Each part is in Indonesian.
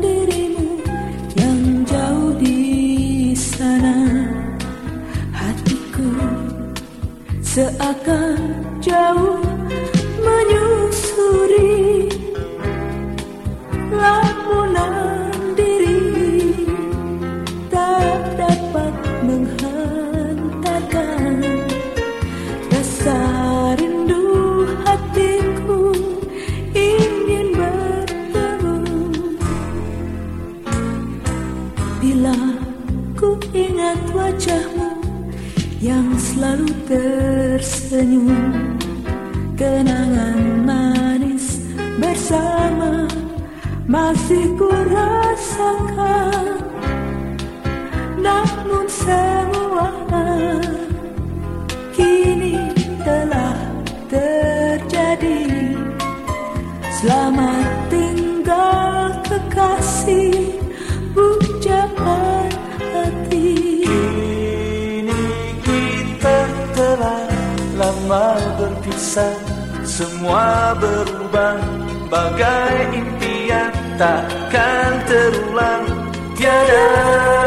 dirimu yang jauh di sana. Hatiku seakan jauh menyusuri bila ku ingat wajahmu yang selalu tersenyum kenangan manis bersama masih ku rasakan. Namun semua kini telah terjadi. Selamat tinggal kekasih berpisah Semua berubah. Bagai impian Takkan terulang. Tiada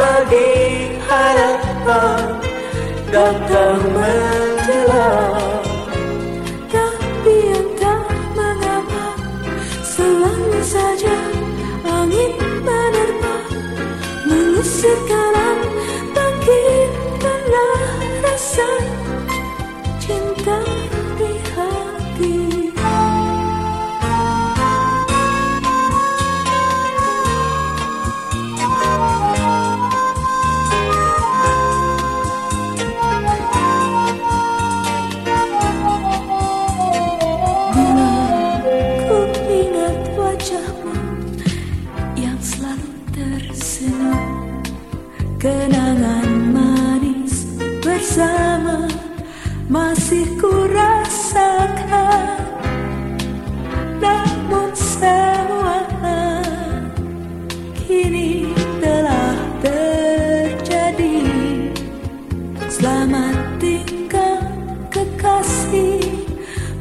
lagi harapan Datang menjelang Tapi entah mengapa Selalu saja angin menerpa Mengusir kalam Bangkitkanlah rasa Kenangan manis bersama masih ku rasakan. Namun semua kini telah terjadi. Selamat tinggal kekasih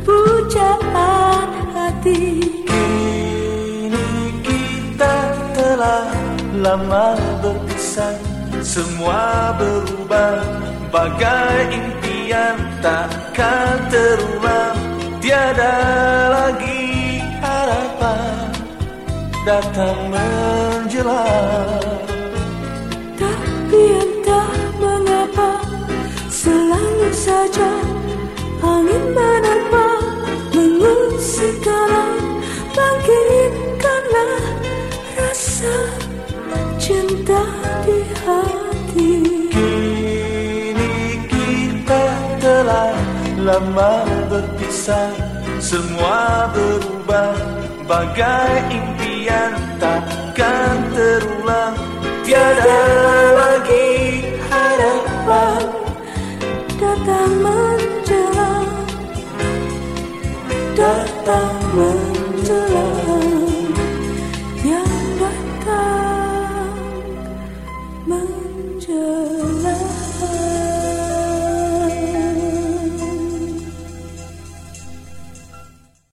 pujaan hati. Kini kita telah lama berpisah Semua berubah. Bagai impian Takkan terulang. Tiada lagi harapan Datang menjelang. Tapi entah mengapa Selalu saja Angin menerpa Mengusik lama berpisah Semua berubah. Bagai impian Takkan terulang. Tiada lagi harapan Datang menjelang. Datang menjelang